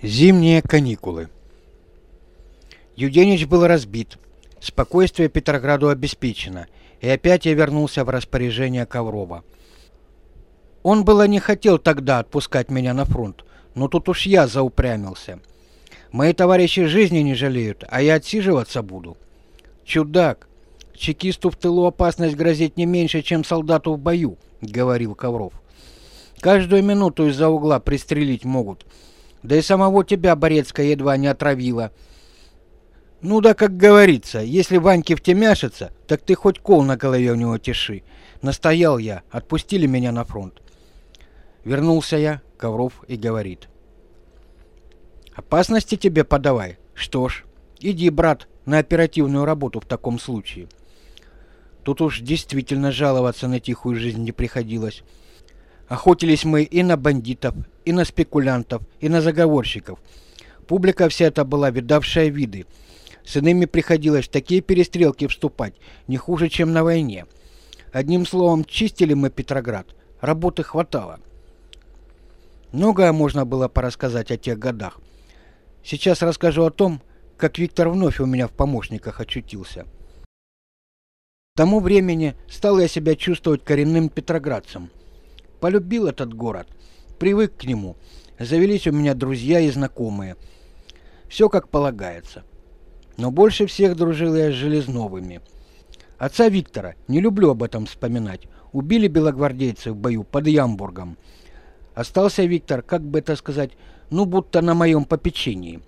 Зимние каникулы. Юденич был разбит. Спокойствие Петрограду обеспечено, и опять я вернулся в распоряжение Коврова. Он было не хотел тогда отпускать меня на фронт, но тут уж я заупрямился. Мои товарищи жизни не жалеют, а я отсиживаться буду. Чудак, чекисту в тылу опасность грозит не меньше, чем солдату в бою, говорил Ковров. Каждую минуту из-за угла пристрелить могут — да и самого тебя Борецкая едва не отравила. Ну да, как говорится, если Ваньке втемяшится, так ты хоть кол на голове у него тиши. Настоял я, отпустили меня на фронт. Вернулся я, Ковров и говорит. Опасности тебе подавай. Что ж, иди, брат, на оперативную работу в таком случае. Тут уж действительно жаловаться на тихую жизнь не приходилось. Охотились мы и на бандитов, и на спекулянтов, и на заговорщиков. Публика вся эта была видавшая виды. С иными приходилось в такие перестрелки вступать, не хуже, чем на войне. Одним словом, чистили мы Петроград. Работы хватало. Многое можно было порассказать о тех годах. Сейчас расскажу о том, как Виктор вновь у меня в помощниках очутился. К тому времени стал я себя чувствовать коренным петроградцем. Полюбил этот город, привык к нему. Завелись у меня друзья и знакомые. Все как полагается. Но больше всех дружил я с Железновыми. Отца Виктора, не люблю об этом вспоминать, убили белогвардейцы в бою под Ямбургом. Остался Виктор, как бы это сказать, ну будто на моем попечении.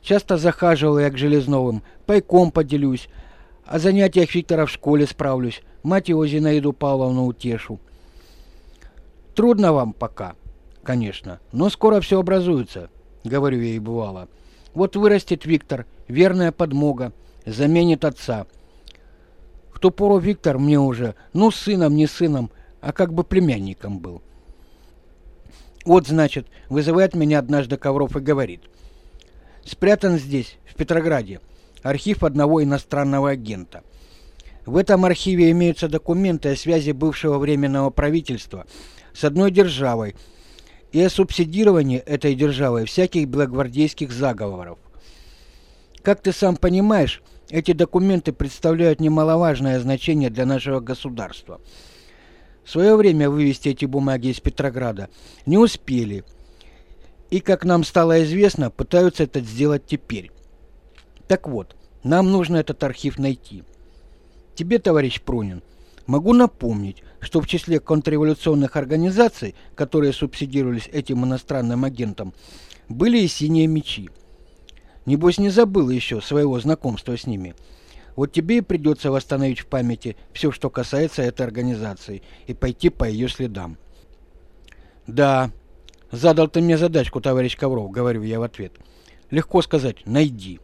Часто захаживал я к Железновым, пайком поделюсь, о занятиях Виктора в школе справлюсь, мать его Зинаиду Павловну утешу. Трудно вам пока, конечно, но скоро все образуется, говорю я ей бывало. Вот вырастет Виктор, верная подмога, заменит отца. В ту пору Виктор мне уже, ну, сыном, не сыном, а как бы племянником был. Вот, значит, вызывает меня однажды Ковров и говорит. Спрятан здесь, в Петрограде, архив одного иностранного агента. В этом архиве имеются документы о связи бывшего временного правительства с одной державой и о субсидировании этой державой всяких белогвардейских заговоров. Как ты сам понимаешь, эти документы представляют немаловажное значение для нашего государства. В свое время вывести эти бумаги из Петрограда не успели, и, как нам стало известно, пытаются это сделать теперь. Так вот, нам нужно этот архив найти. Тебе, товарищ Пронин, Могу напомнить, что в числе контрреволюционных организаций, которые субсидировались этим иностранным агентом, были и синие мечи. Небось не забыл еще своего знакомства с ними. Вот тебе и придется восстановить в памяти все, что касается этой организации, и пойти по ее следам. Да, задал ты мне задачку, товарищ Ковров, говорю я в ответ. Легко сказать, найди.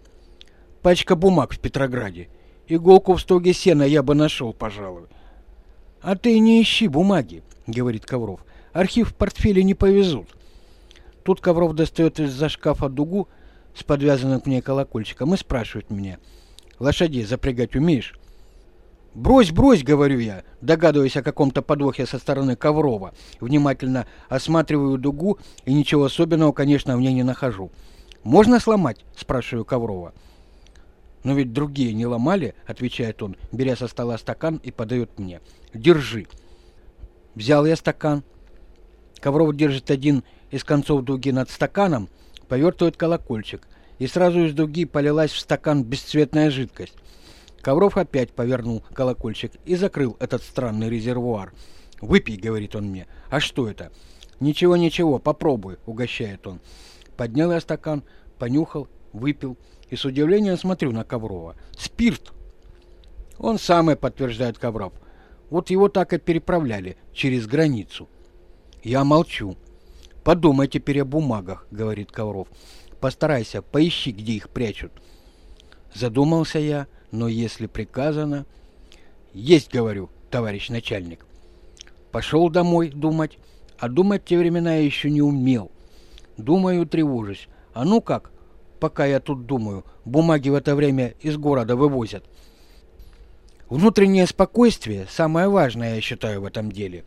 Пачка бумаг в Петрограде. Иголку в стоге сена я бы нашел, пожалуй. «А ты не ищи бумаги», — говорит Ковров. «Архив в портфеле не повезут». Тут Ковров достает из-за шкафа дугу с подвязанным к ней колокольчиком и спрашивает меня. «Лошадей запрягать умеешь?» «Брось, брось!» — говорю я, догадываясь о каком-то подвохе со стороны Коврова. Внимательно осматриваю дугу и ничего особенного, конечно, в ней не нахожу. «Можно сломать?» — спрашиваю Коврова. «Но ведь другие не ломали», — отвечает он, беря со стола стакан и подает мне. «Держи». Взял я стакан. Ковров держит один из концов дуги над стаканом, повертывает колокольчик, и сразу из дуги полилась в стакан бесцветная жидкость. Ковров опять повернул колокольчик и закрыл этот странный резервуар. «Выпей», — говорит он мне. «А что это?» «Ничего, ничего, попробуй», — угощает он. Поднял я стакан, понюхал, выпил и с удивлением смотрю на Коврова. Спирт! Он самый подтверждает Ковров. Вот его так и переправляли через границу. Я молчу. Подумай теперь о бумагах, говорит Ковров. Постарайся, поищи, где их прячут. Задумался я, но если приказано... Есть, говорю, товарищ начальник. Пошел домой думать, а думать те времена я еще не умел. Думаю, тревожусь. А ну как, пока я тут думаю. Бумаги в это время из города вывозят. Внутреннее спокойствие – самое важное, я считаю, в этом деле.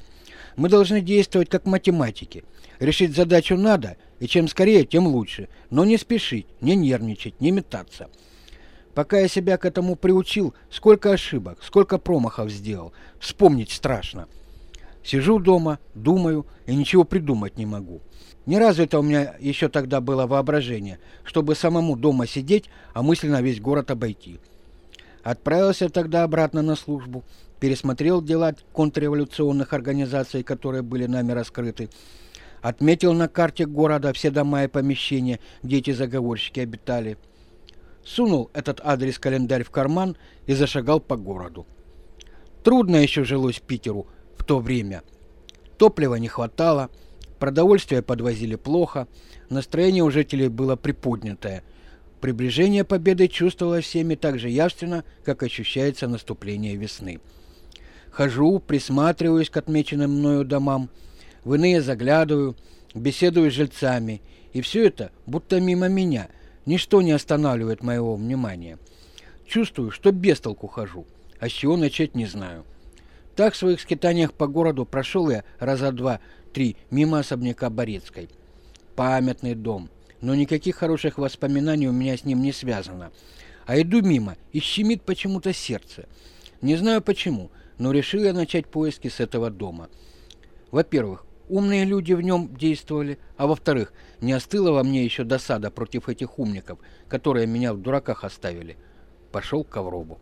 Мы должны действовать как математики. Решить задачу надо, и чем скорее, тем лучше. Но не спешить, не нервничать, не метаться. Пока я себя к этому приучил, сколько ошибок, сколько промахов сделал. Вспомнить страшно. Сижу дома, думаю и ничего придумать не могу. Ни разу это у меня еще тогда было воображение, чтобы самому дома сидеть, а мысленно весь город обойти. Отправился тогда обратно на службу, пересмотрел дела контрреволюционных организаций, которые были нами раскрыты, отметил на карте города все дома и помещения, где эти заговорщики обитали, сунул этот адрес-календарь в карман и зашагал по городу. Трудно еще жилось Питеру в то время. Топлива не хватало, продовольствие подвозили плохо, настроение у жителей было приподнятое – Приближение победы чувствовалось всеми так же явственно, как ощущается наступление весны. Хожу, присматриваюсь к отмеченным мною домам, в иные заглядываю, беседую с жильцами, и все это будто мимо меня, ничто не останавливает моего внимания. Чувствую, что без толку хожу, а с чего начать не знаю. Так в своих скитаниях по городу прошел я раза два-три мимо особняка Борецкой. Памятный дом – но никаких хороших воспоминаний у меня с ним не связано. А иду мимо, и щемит почему-то сердце. Не знаю почему, но решил я начать поиски с этого дома. Во-первых, умные люди в нем действовали, а во-вторых, не остыла во мне еще досада против этих умников, которые меня в дураках оставили. Пошел к Ковробу.